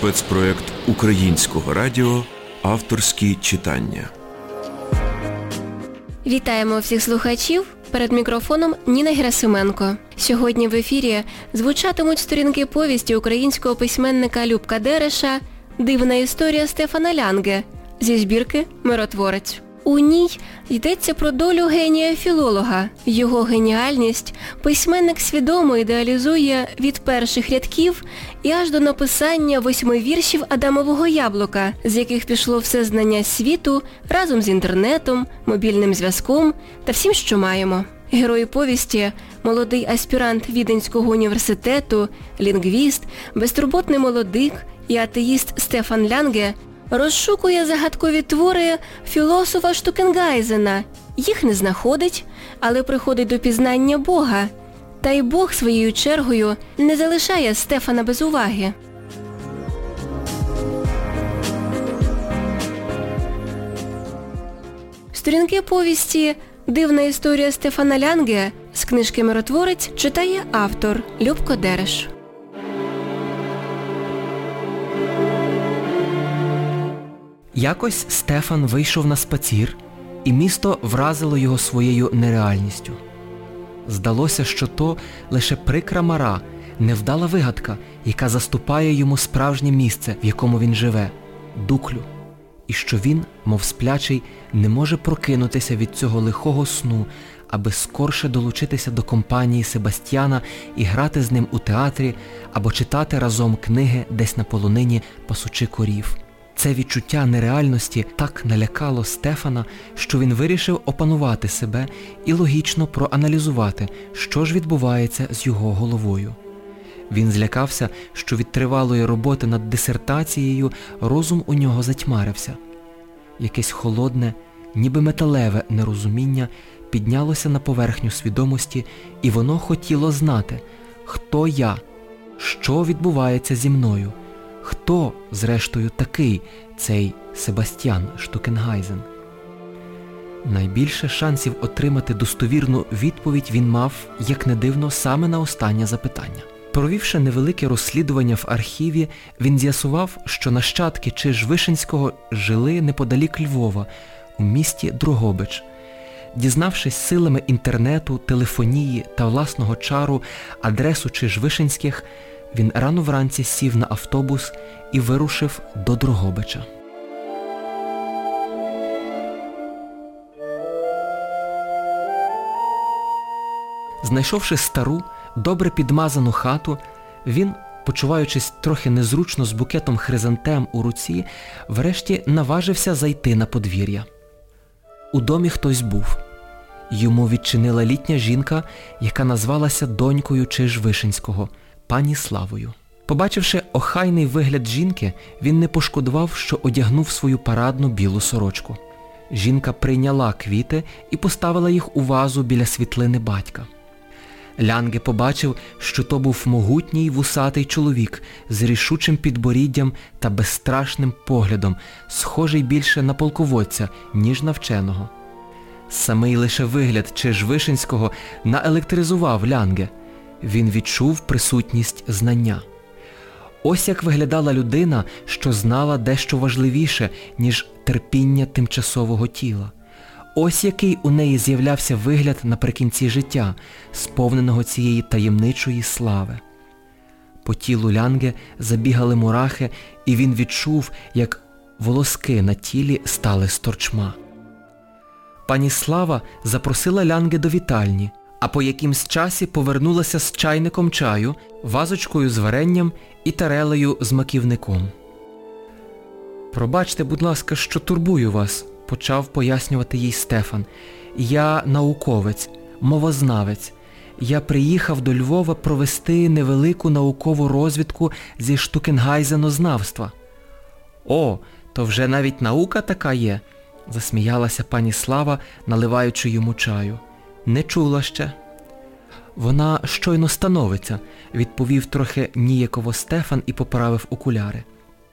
спецпроект Українського радіо Авторські читання. Вітаємо всіх слухачів. Перед мікрофоном Ніна Герасименко. Сьогодні в ефірі звучатимуть сторінки повісті українського письменника Любка Дереша Дивна історія Стефана Лянге зі збірки Миротворець. У ній йдеться про долю генія філолога. Його геніальність письменник свідомо ідеалізує від перших рядків і аж до написання восьми віршів Адамового яблука, з яких пішло все знання світу разом з інтернетом, мобільним зв'язком та всім, що маємо. Герой повісті, молодий аспірант Віденського університету, лінгвіст, безтурботний молодик і атеїст Стефан Лянге розшукує загадкові твори філософа Штукенгайзена. Їх не знаходить, але приходить до пізнання Бога. Та й Бог своєю чергою не залишає Стефана без уваги. Сторінки повісті Дивна історія Стефана Лянге з книжки Миротворець читає автор Любко Дереш. Якось Стефан вийшов на спацір, і місто вразило його своєю нереальністю. Здалося, що то лише прикра мара, невдала вигадка, яка заступає йому справжнє місце, в якому він живе дуклю, і що він, мов сплячий, не може прокинутися від цього лихого сну, аби скорше долучитися до компанії Себастьяна і грати з ним у театрі або читати разом книги десь на полонині пасучи корів. Це відчуття нереальності так налякало Стефана, що він вирішив опанувати себе і логічно проаналізувати, що ж відбувається з його головою. Він злякався, що від тривалої роботи над дисертацією розум у нього затьмарився. Якесь холодне, ніби металеве нерозуміння піднялося на поверхню свідомості, і воно хотіло знати, хто я, що відбувається зі мною. Хто, зрештою, такий цей Себастьян Штукенгайзен? Найбільше шансів отримати достовірну відповідь він мав, як не дивно, саме на останнє запитання. Провівши невелике розслідування в архіві, він з'ясував, що нащадки Чижвишинського жили неподалік Львова, у місті Дрогобич. Дізнавшись силами інтернету, телефонії та власного чару адресу Чижвишинських, він рано вранці сів на автобус і вирушив до Дрогобича. Знайшовши стару, добре підмазану хату, він, почуваючись трохи незручно з букетом хризантем у руці, врешті наважився зайти на подвір'я. У домі хтось був. Йому відчинила літня жінка, яка назвалася донькою Чижвишинського – пані Славою. Побачивши охайний вигляд жінки, він не пошкодував, що одягнув свою парадну білу сорочку. Жінка прийняла квіти і поставила їх у вазу біля світлини батька. Лянге побачив, що то був могутній вусатий чоловік з рішучим підборіддям та безстрашним поглядом, схожий більше на полководця, ніж на вченого. Самий лише вигляд Чижвишинського наелектризував Лянге – він відчув присутність знання. Ось як виглядала людина, що знала дещо важливіше, ніж терпіння тимчасового тіла. Ось який у неї з'являвся вигляд наприкінці життя, сповненого цієї таємничої слави. По тілу Лянге забігали мурахи, і він відчув, як волоски на тілі стали сторчма. Пані Слава запросила Лянге до вітальні, а по якимсь часі повернулася з чайником чаю, вазочкою з варенням і тарелею з маківником. Пробачте, будь ласка, що турбую вас, почав пояснювати їй Стефан. Я науковець, мовознавець. Я приїхав до Львова провести невелику наукову розвідку зі штукенгайзенознавства. О, то вже навіть наука така є, засміялася пані Слава, наливаючи йому чаю. Не чула ще. Вона щойно становиться, відповів трохи ніяково Стефан і поправив окуляри.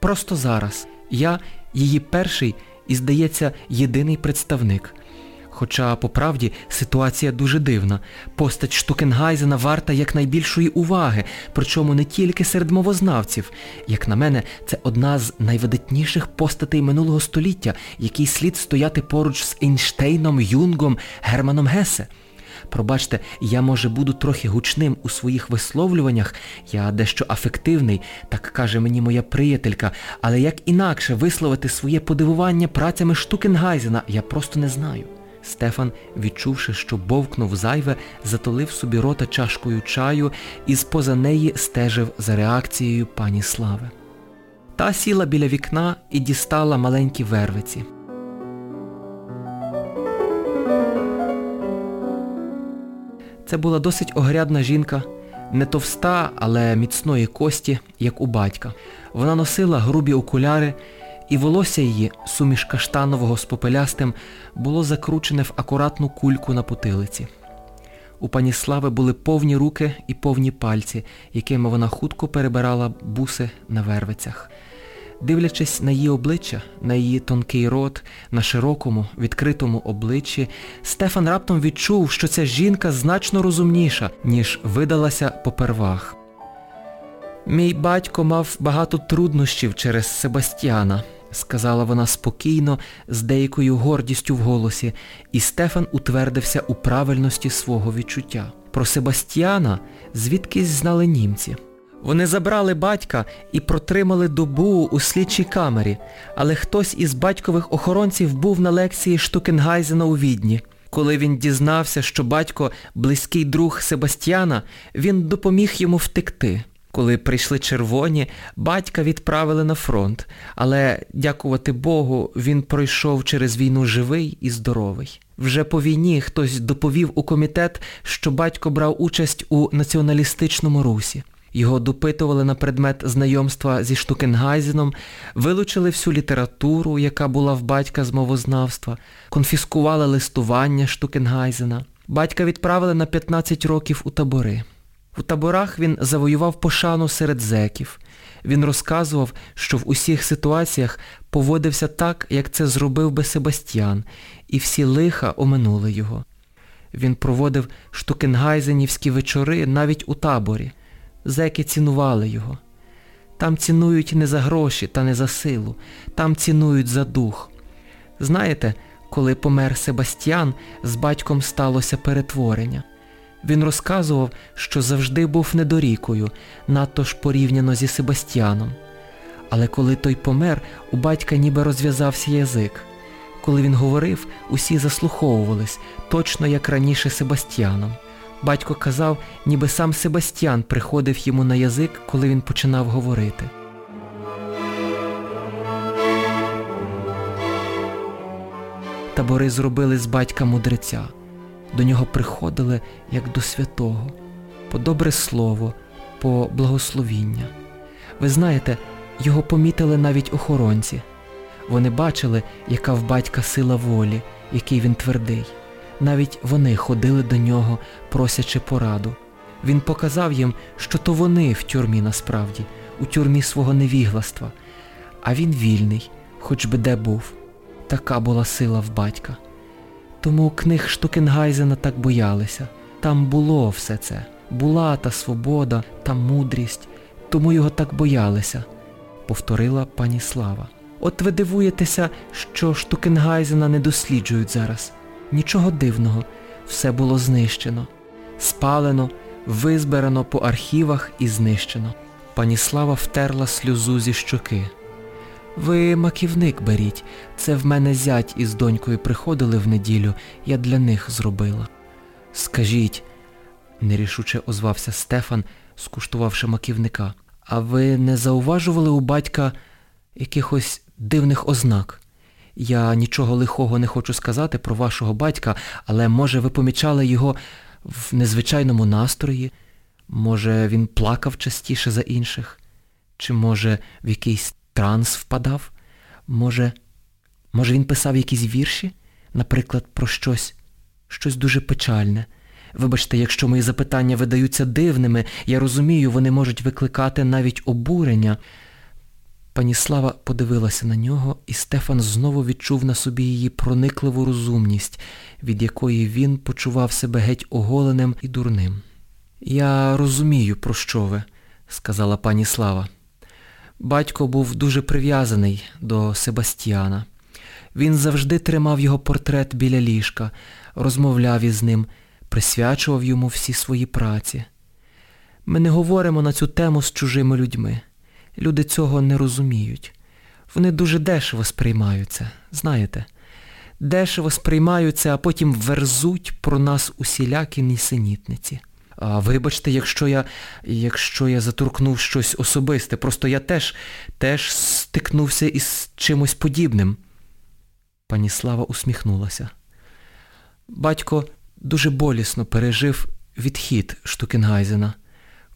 Просто зараз. Я її перший і, здається, єдиний представник. Хоча, по правді, ситуація дуже дивна. Постать Штукенгайзена варта якнайбільшої уваги, причому не тільки серед мовознавців. Як на мене, це одна з найвидатніших постатей минулого століття, який слід стояти поруч з Ейнштейном, Юнгом, Германом Гесе. Пробачте, я, може, буду трохи гучним у своїх висловлюваннях, я дещо афективний, так каже мені моя приятелька, але як інакше висловити своє подивування працями Штукенгайзена, я просто не знаю. Стефан, відчувши, що бовкнув зайве, затолив собі рота чашкою чаю і з-поза неї стежив за реакцією пані Слави. Та сіла біля вікна і дістала маленькі вервиці. Це була досить огрядна жінка, не товста, але міцної кості, як у батька. Вона носила грубі окуляри, і волосся її, суміш каштанового з попелястим, було закручене в акуратну кульку на потилиці. У пані Слави були повні руки і повні пальці, якими вона хутко перебирала буси на вервицях. Дивлячись на її обличчя, на її тонкий рот, на широкому, відкритому обличчі, Стефан раптом відчув, що ця жінка значно розумніша, ніж видалася попервах. Мій батько мав багато труднощів через Себастьяна, сказала вона спокійно, з деякою гордістю в голосі, і Стефан утвердився у правильності свого відчуття. Про Себастьяна звідкись знали німці. Вони забрали батька і протримали добу у слідчій камері, але хтось із батькових охоронців був на лекції Штукенгайзена у Відні. Коли він дізнався, що батько близький друг Себастьяна, він допоміг йому втекти. Коли прийшли червоні, батька відправили на фронт, але, дякувати Богу, він пройшов через війну живий і здоровий. Вже по війні хтось доповів у комітет, що батько брав участь у націоналістичному русі. Його допитували на предмет знайомства зі Штукенгайзеном, вилучили всю літературу, яка була в батька з мовознавства, конфіскували листування Штукенгайзена. Батька відправили на 15 років у табори. У таборах він завоював пошану серед зеків. Він розказував, що в усіх ситуаціях поводився так, як це зробив би Себастьян, і всі лиха оминули його. Він проводив штукенгайзенівські вечори навіть у таборі. Зеки цінували його. Там цінують не за гроші та не за силу, там цінують за дух. Знаєте, коли помер Себастьян, з батьком сталося перетворення. Він розказував, що завжди був недорікою, надто ж порівняно зі Себастьяном. Але коли той помер, у батька ніби розв'язався язик. Коли він говорив, усі заслуховувались, точно як раніше Себастьяном. Батько казав, ніби сам Себастьян приходив йому на язик, коли він починав говорити. Табори зробили з батька мудреця. До нього приходили, як до святого, по добре слово, по благословіння. Ви знаєте, його помітили навіть охоронці. Вони бачили, яка в батька сила волі, який він твердий. Навіть вони ходили до нього, просячи пораду. Він показав їм, що то вони в тюрмі насправді, у тюрмі свого невігластва, а він вільний, хоч би де був. Така була сила в батька. Тому книг Штукенгайзена так боялися. Там було все це, була та свобода, та мудрість, тому його так боялися, повторила пані Слава. От ви дивуєтеся, що Штукенгайзена не досліджують зараз. Нічого дивного, все було знищено, спалено, визбирано по архівах і знищено. Пані Слава втерла сльозу зі щоки. Ви маківник беріть, це в мене зять із донькою приходили в неділю, я для них зробила. Скажіть, нерішуче озвався Стефан, скуштувавши маківника, а ви не зауважували у батька якихось дивних ознак? Я нічого лихого не хочу сказати про вашого батька, але може ви помічали його в незвичайному настрої? Може, він плакав частіше за інших? Чи, може, в якийсь транс впадав? Може, може він писав якісь вірші, наприклад, про щось, щось дуже печальне. Вибачте, якщо мої запитання видаються дивними, я розумію, вони можуть викликати навіть обурення. Пані Слава подивилася на нього, і Стефан знову відчув на собі її проникливу розумність, від якої він почував себе геть оголеним і дурним. Я розумію, про що ви, сказала пані Слава. Батько був дуже прив'язаний до Себастьяна. Він завжди тримав його портрет біля ліжка, розмовляв із ним, присвячував йому всі свої праці. Ми не говоримо на цю тему з чужими людьми. Люди цього не розуміють. Вони дуже дешево сприймаються, знаєте, дешево сприймаються, а потім верзуть про нас усілякі нісенітниці. Вибачте, якщо я якщо я заторкнув щось особисте, просто я теж теж стикнувся із чимось подібним. Пані Слава усміхнулася. Батько дуже болісно пережив відхід Штукенгайзена.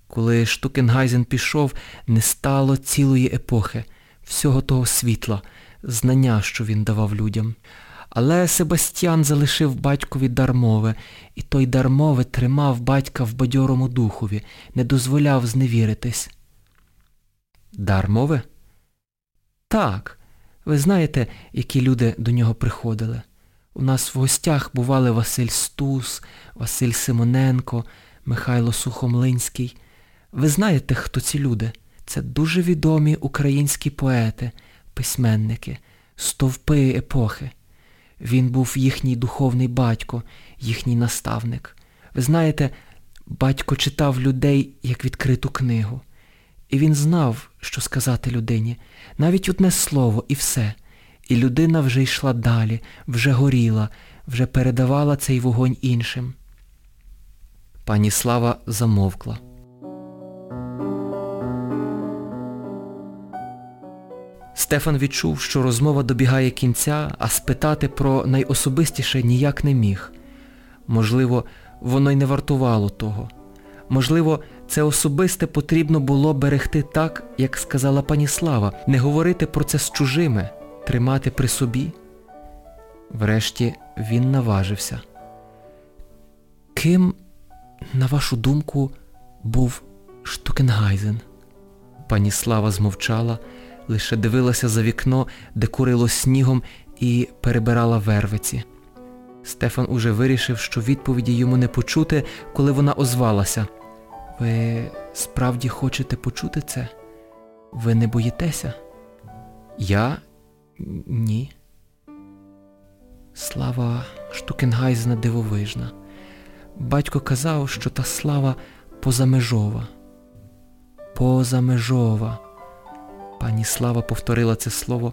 Коли Штукенгайзен пішов, не стало цілої епохи, всього того світла, знання, що він давав людям. Але Себастьян залишив батькові дармове, і той дармове тримав батька в бадьорому духові, не дозволяв зневіритись. Дармове? Так. Ви знаєте, які люди до нього приходили. У нас в гостях бували Василь Стус, Василь Симоненко, Михайло Сухомлинський. Ви знаєте, хто ці люди? Це дуже відомі українські поети, письменники, стовпи епохи. Він був їхній духовний батько, їхній наставник. Ви знаєте, батько читав людей як відкриту книгу. І він знав, що сказати людині, навіть одне слово і все. І людина вже йшла далі, вже горіла, вже передавала цей вогонь іншим. Пані Слава замовкла. Стефан відчув, що розмова добігає кінця, а спитати про найособистіше ніяк не міг. Можливо, воно й не вартувало того. Можливо, це особисте потрібно було берегти так, як сказала пані Слава, не говорити про це з чужими, тримати при собі. Врешті він наважився. Ким, на вашу думку, був Штукенгайзен? Пані Слава змовчала, лише дивилася за вікно, де курило снігом, і перебирала вервиці. Стефан уже вирішив, що відповіді йому не почути, коли вона озвалася. Ви справді хочете почути це? Ви не боїтеся? Я ні. Слава Штукенгайзена дивовижна. Батько казав, що та слава позамежова. Позамежова. Пані Слава повторила це слово.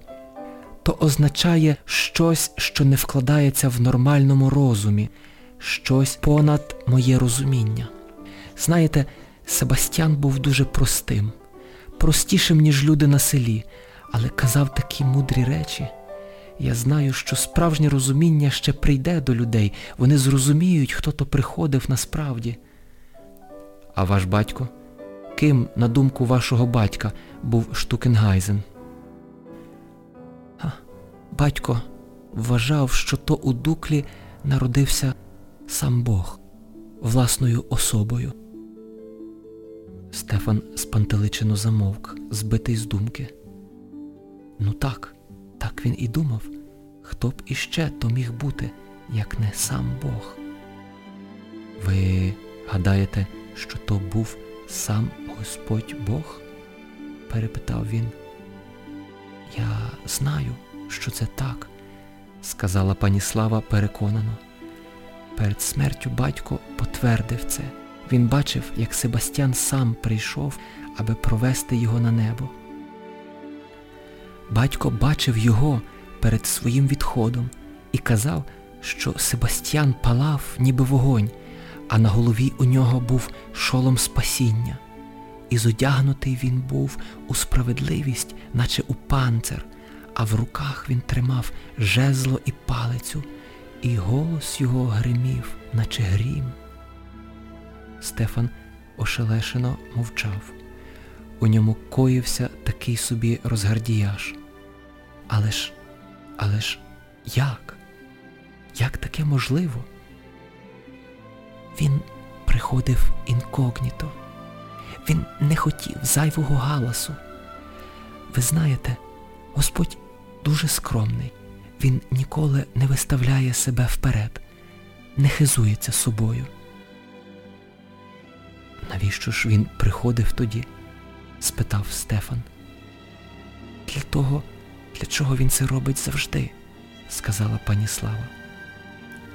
То означає щось, що не вкладається в нормальному розумі, щось понад моє розуміння. Знаєте, Себастьян був дуже простим, простішим, ніж люди на селі, але казав такі мудрі речі. Я знаю, що справжнє розуміння ще прийде до людей, вони зрозуміють, хто то приходив насправді. А ваш батько? Ким, на думку вашого батька, був Штукенгайзен? А, батько вважав, що то у дуклі народився сам Бог власною особою. Стефан спантеличено замовк, збитий з думки. Ну так, так він і думав, хто б іще то міг бути, як не сам Бог. Ви гадаєте, що то був сам Господь Бог? перепитав він. Я знаю, що це так, сказала пані Слава переконано. Перед смертю батько потвердив це. Він бачив, як Себастьян сам прийшов, аби провести його на небо. Батько бачив його перед своїм відходом і казав, що Себастьян палав, ніби вогонь, а на голові у нього був шолом спасіння. І зодягнутий він був у справедливість, наче у панцир, а в руках він тримав жезло і палицю, і голос його гримів, наче грім. Стефан ошелешено мовчав. У ньому коївся такий собі розгардіяж. Але ж, але ж як? Як таке можливо? Він приходив інкогніто. Він не хотів зайвого галасу. Ви знаєте, Господь дуже скромний. Він ніколи не виставляє себе вперед, не хизується собою. Навіщо ж він приходив тоді? спитав Стефан. Для того, для чого він це робить завжди, сказала пані Слава,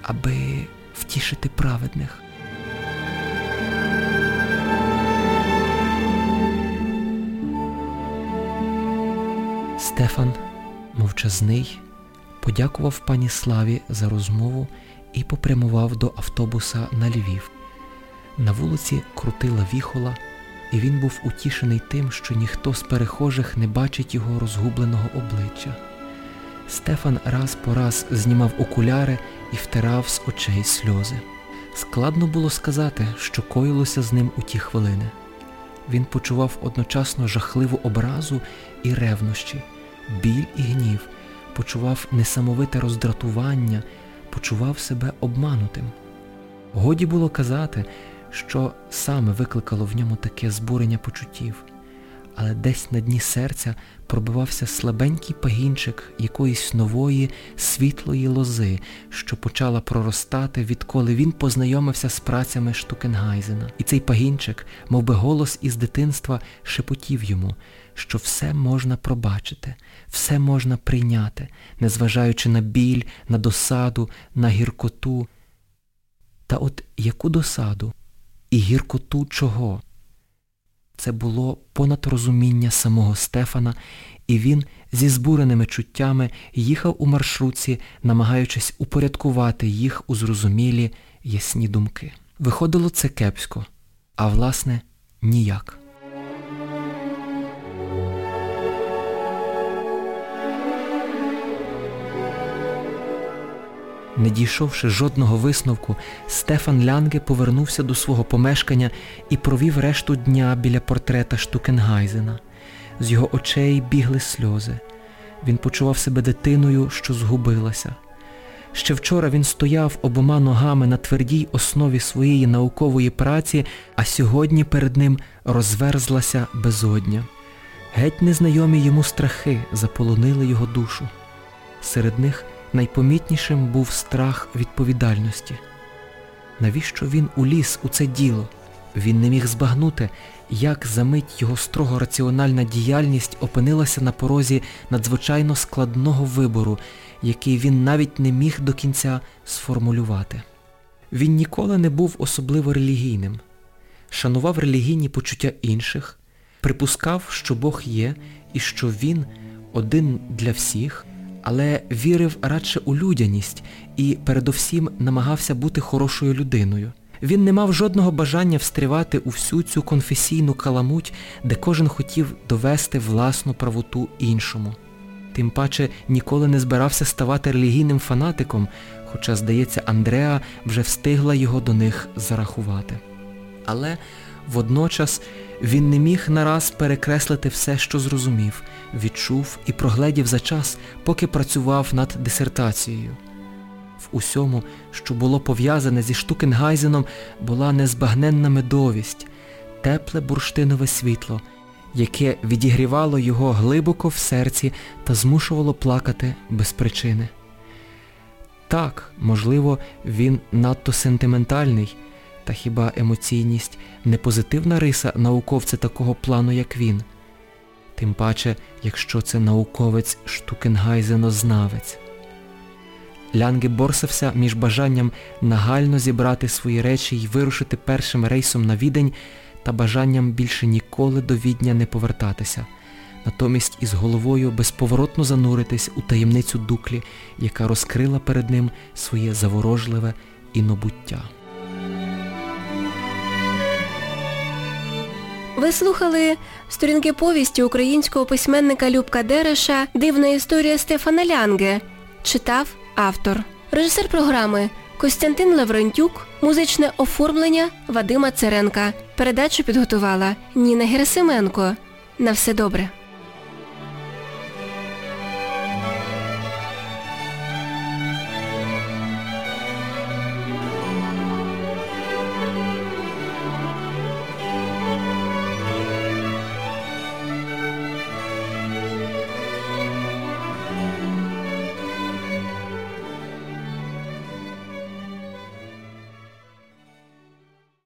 аби втішити праведних. Стефан, мовчазний, подякував пані Славі за розмову і попрямував до автобуса на Львів. На вулиці крутила віхола, і він був утішений тим, що ніхто з перехожих не бачить його розгубленого обличчя. Стефан раз по раз знімав окуляри і втирав з очей сльози. Складно було сказати, що коїлося з ним у ті хвилини. Він почував одночасно жахливу образу і ревнощі, біль і гнів, почував несамовите роздратування, почував себе обманутим. Годі було казати, що саме викликало в ньому таке збурення почуттів, але десь на дні серця пробивався слабенький пагінчик якоїсь нової світлої лози, що почала проростати, відколи він познайомився з працями Штукенгайзена. І цей пагінчик, мов би голос із дитинства, шепотів йому, що все можна пробачити, все можна прийняти, незважаючи на біль, на досаду, на гіркоту. Та от яку досаду і гіркоту чого? Це було понад розуміння самого Стефана, і він зі збуреними чуттями їхав у маршрутці, намагаючись упорядкувати їх у зрозумілі ясні думки. Виходило це кепсько, а власне ніяк. Не дійшовши жодного висновку, Стефан Лянге повернувся до свого помешкання і провів решту дня біля портрета Штукенгайзена. З його очей бігли сльози. Він почував себе дитиною, що згубилася. Ще вчора він стояв обома ногами на твердій основі своєї наукової праці, а сьогодні перед ним розверзлася безодня. Геть незнайомі йому страхи заполонили його душу. Серед них найпомітнішим був страх відповідальності. Навіщо він уліз у це діло? Він не міг збагнути, як за мить його строго раціональна діяльність опинилася на порозі надзвичайно складного вибору, який він навіть не міг до кінця сформулювати. Він ніколи не був особливо релігійним, шанував релігійні почуття інших, припускав, що Бог є і що Він один для всіх, але вірив радше у людяність і передовсім намагався бути хорошою людиною. Він не мав жодного бажання встрівати у всю цю конфесійну каламуть, де кожен хотів довести власну правоту іншому. Тим паче ніколи не збирався ставати релігійним фанатиком, хоча, здається, Андреа вже встигла його до них зарахувати. Але водночас він не міг нараз перекреслити все, що зрозумів, відчув і прогледів за час, поки працював над дисертацією. В усьому, що було пов'язане зі Штукенгайзеном, була незбагненна медовість, тепле бурштинове світло, яке відігрівало його глибоко в серці та змушувало плакати без причини. Так, можливо, він надто сентиментальний, та хіба емоційність не позитивна риса науковця такого плану, як він? Тим паче, якщо це науковець штукенгайзенознавець. Лянге борсався між бажанням нагально зібрати свої речі і вирушити першим рейсом на відень та бажанням більше ніколи до відня не повертатися, натомість із головою безповоротно зануритись у таємницю дуклі, яка розкрила перед ним своє заворожливе інобуття. Ви слухали сторінки повісті українського письменника Любка Дереша Дивна історія Стефана Лянге. Читав автор. Режисер програми Костянтин Лаврентюк, музичне оформлення Вадима Церенка. Передачу підготувала Ніна Герасименко. На все добре.